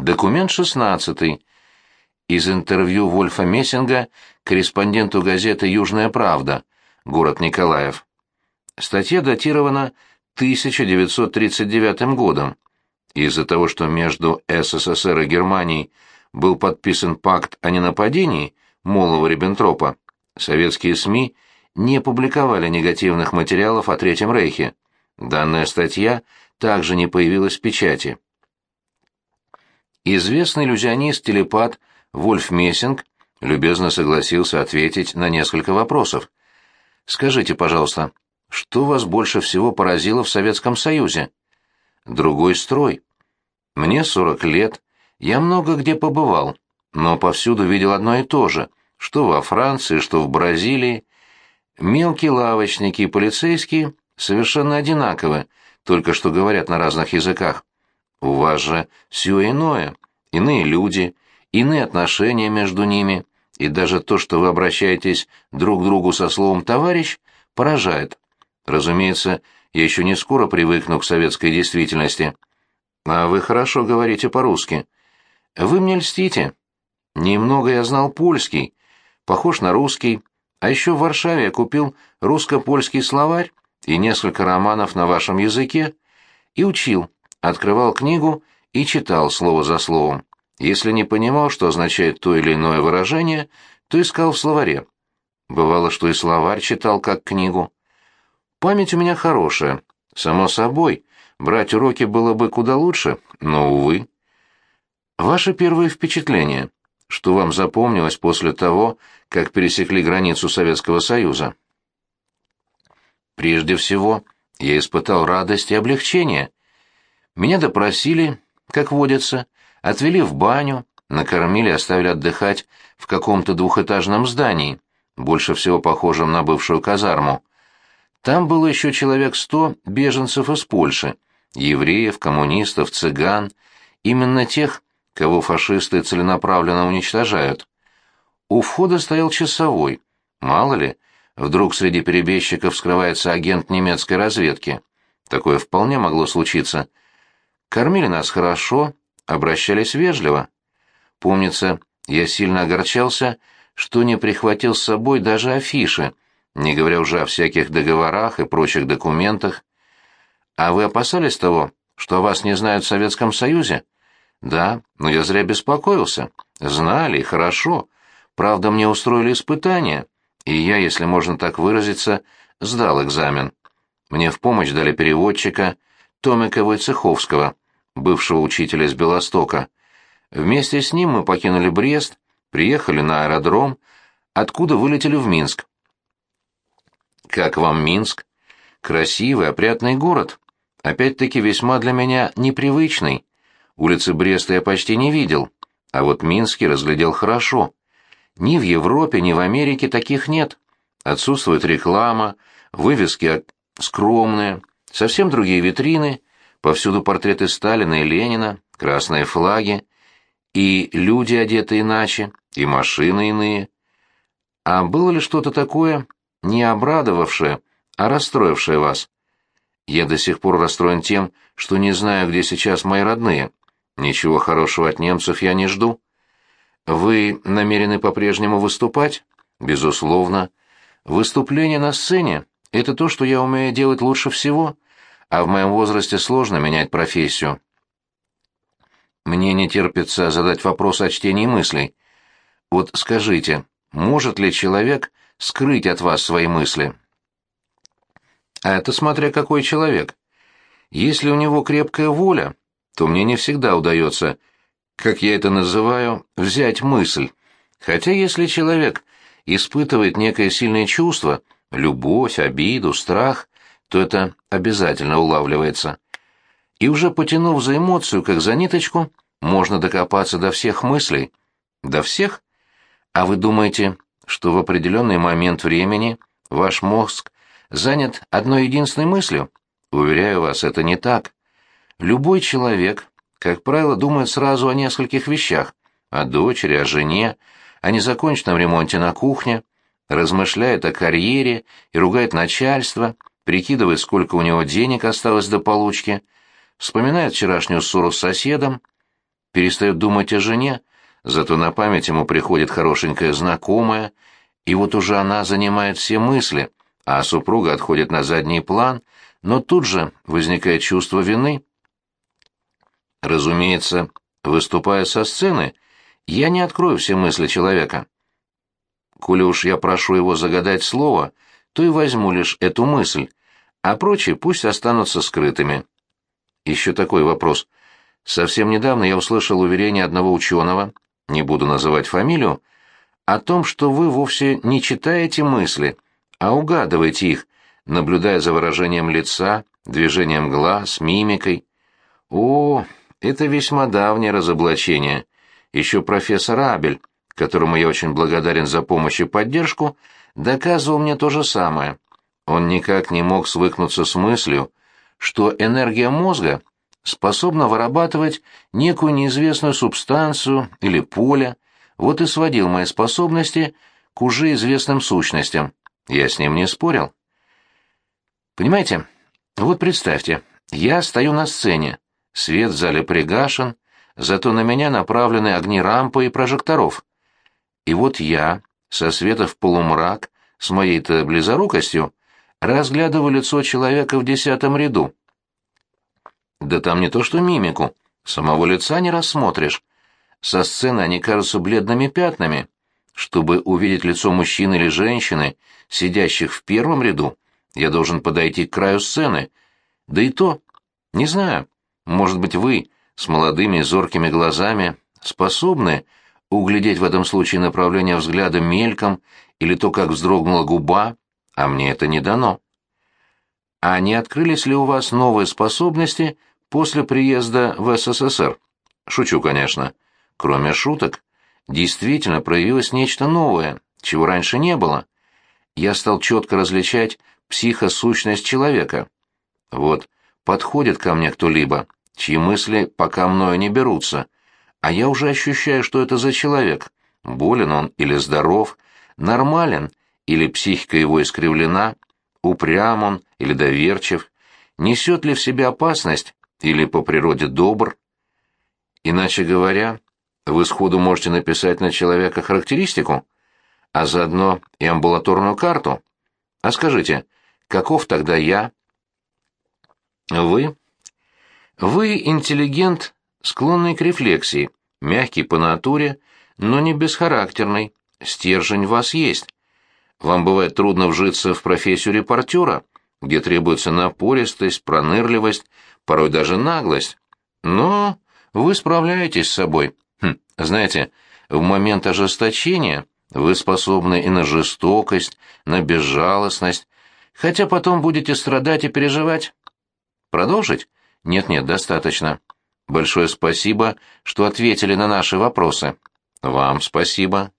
Документ 16. Из интервью Вольфа Мессинга корреспонденту газеты «Южная правда», город Николаев. Статья датирована 1939 годом. Из-за того, что между СССР и Германией был подписан пакт о ненападении Молова-Риббентропа, советские СМИ не публиковали негативных материалов о Третьем Рейхе. Данная статья также не появилась в печати. Известный иллюзионист-телепат Вольф Мессинг любезно согласился ответить на несколько вопросов. Скажите, пожалуйста, что вас больше всего поразило в Советском Союзе? Другой строй. Мне 40 лет, я много где побывал, но повсюду видел одно и то же, что во Франции, что в Бразилии. Мелкие лавочники и полицейские совершенно одинаковы, только что говорят на разных языках. У вас же все иное, иные люди, иные отношения между ними, и даже то, что вы обращаетесь друг к другу со словом «товарищ», поражает. Разумеется, я еще не скоро привыкну к советской действительности. А вы хорошо говорите по-русски. Вы мне льстите. Немного я знал польский, похож на русский, а еще в Варшаве я купил русско-польский словарь и несколько романов на вашем языке и учил, открывал книгу и читал слово за словом. Если не понимал, что означает то или иное выражение, то искал в словаре. Бывало, что и словарь читал как книгу. Память у меня хорошая. Само собой, брать уроки было бы куда лучше, но, увы. Ваше первое впечатление, что вам запомнилось после того, как пересекли границу Советского Союза? Прежде всего, я испытал радость и облегчение. Меня допросили, как водится, отвели в баню, накормили оставили отдыхать в каком-то двухэтажном здании, больше всего похожем на бывшую казарму. Там было еще человек сто беженцев из Польши, евреев, коммунистов, цыган, именно тех, кого фашисты целенаправленно уничтожают. У входа стоял часовой, мало ли, Вдруг среди перебежчиков скрывается агент немецкой разведки. Такое вполне могло случиться. Кормили нас хорошо, обращались вежливо. Помнится, я сильно огорчался, что не прихватил с собой даже афиши, не говоря уже о всяких договорах и прочих документах. А вы опасались того, что о вас не знают в Советском Союзе? Да, но я зря беспокоился. Знали, хорошо. Правда, мне устроили испытания и я, если можно так выразиться, сдал экзамен. Мне в помощь дали переводчика Томика Войцеховского, бывшего учителя из Белостока. Вместе с ним мы покинули Брест, приехали на аэродром, откуда вылетели в Минск. Как вам Минск? Красивый, опрятный город. Опять-таки весьма для меня непривычный. Улицы Бреста я почти не видел, а вот Минский разглядел хорошо. Ни в Европе, ни в Америке таких нет. Отсутствует реклама, вывески скромные, совсем другие витрины, повсюду портреты Сталина и Ленина, красные флаги, и люди одеты иначе, и машины иные. А было ли что-то такое, не обрадовавшее, а расстроившее вас? Я до сих пор расстроен тем, что не знаю, где сейчас мои родные. Ничего хорошего от немцев я не жду. Вы намерены по-прежнему выступать? Безусловно. Выступление на сцене — это то, что я умею делать лучше всего, а в моем возрасте сложно менять профессию. Мне не терпится задать вопрос о чтении мыслей. Вот скажите, может ли человек скрыть от вас свои мысли? А это смотря какой человек. Если у него крепкая воля, то мне не всегда удается как я это называю, взять мысль. Хотя если человек испытывает некое сильное чувство, любовь, обиду, страх, то это обязательно улавливается. И уже потянув за эмоцию, как за ниточку, можно докопаться до всех мыслей. До всех? А вы думаете, что в определенный момент времени ваш мозг занят одной единственной мыслью? Уверяю вас, это не так. Любой человек как правило, думает сразу о нескольких вещах – о дочери, о жене, о незаконченном ремонте на кухне, размышляет о карьере и ругает начальство, прикидывает, сколько у него денег осталось до получки, вспоминает вчерашнюю ссору с соседом. перестает думать о жене, зато на память ему приходит хорошенькая знакомая, и вот уже она занимает все мысли, а супруга отходит на задний план, но тут же возникает чувство вины. Разумеется, выступая со сцены, я не открою все мысли человека. Коли уж я прошу его загадать слово, то и возьму лишь эту мысль, а прочие пусть останутся скрытыми. Еще такой вопрос. Совсем недавно я услышал уверение одного ученого, не буду называть фамилию, о том, что вы вовсе не читаете мысли, а угадываете их, наблюдая за выражением лица, движением глаз, мимикой. О, это весьма давнее разоблачение. Еще профессор Абель, которому я очень благодарен за помощь и поддержку, доказывал мне то же самое. Он никак не мог свыкнуться с мыслью, что энергия мозга способна вырабатывать некую неизвестную субстанцию или поле, вот и сводил мои способности к уже известным сущностям. Я с ним не спорил. Понимаете, вот представьте, я стою на сцене, свет в зале пригашен, зато на меня направлены огни рампы и прожекторов. И вот я, со света в полумрак, с моей-то близорукостью, разглядываю лицо человека в десятом ряду. Да там не то что мимику, самого лица не рассмотришь. Со сцены они кажутся бледными пятнами. Чтобы увидеть лицо мужчины или женщины, сидящих в первом ряду, я должен подойти к краю сцены. Да и то, не знаю, может быть, вы, с молодыми зоркими глазами, способны углядеть в этом случае направление взгляда мельком или то, как вздрогнула губа, а мне это не дано. А не открылись ли у вас новые способности после приезда в СССР? Шучу, конечно. Кроме шуток, действительно проявилось нечто новое, чего раньше не было. Я стал четко различать психосущность человека. Вот, подходит ко мне кто-либо, чьи мысли пока мною не берутся, а я уже ощущаю, что это за человек, болен он или здоров, нормален или психика его искривлена, упрям он или доверчив, несет ли в себе опасность или по природе добр. Иначе говоря, вы сходу можете написать на человека характеристику, а заодно и амбулаторную карту. А скажите, каков тогда я? Вы? Вы интеллигент, склонный к рефлексии, мягкий по натуре, но не бесхарактерный. Стержень в вас есть. Вам бывает трудно вжиться в профессию репортера, где требуется напористость, пронырливость, порой даже наглость. Но вы справляетесь с собой. Хм, знаете, в момент ожесточения вы способны и на жестокость, на безжалостность, хотя потом будете страдать и переживать. Продолжить? Нет-нет, достаточно. Большое спасибо, что ответили на наши вопросы. Вам спасибо.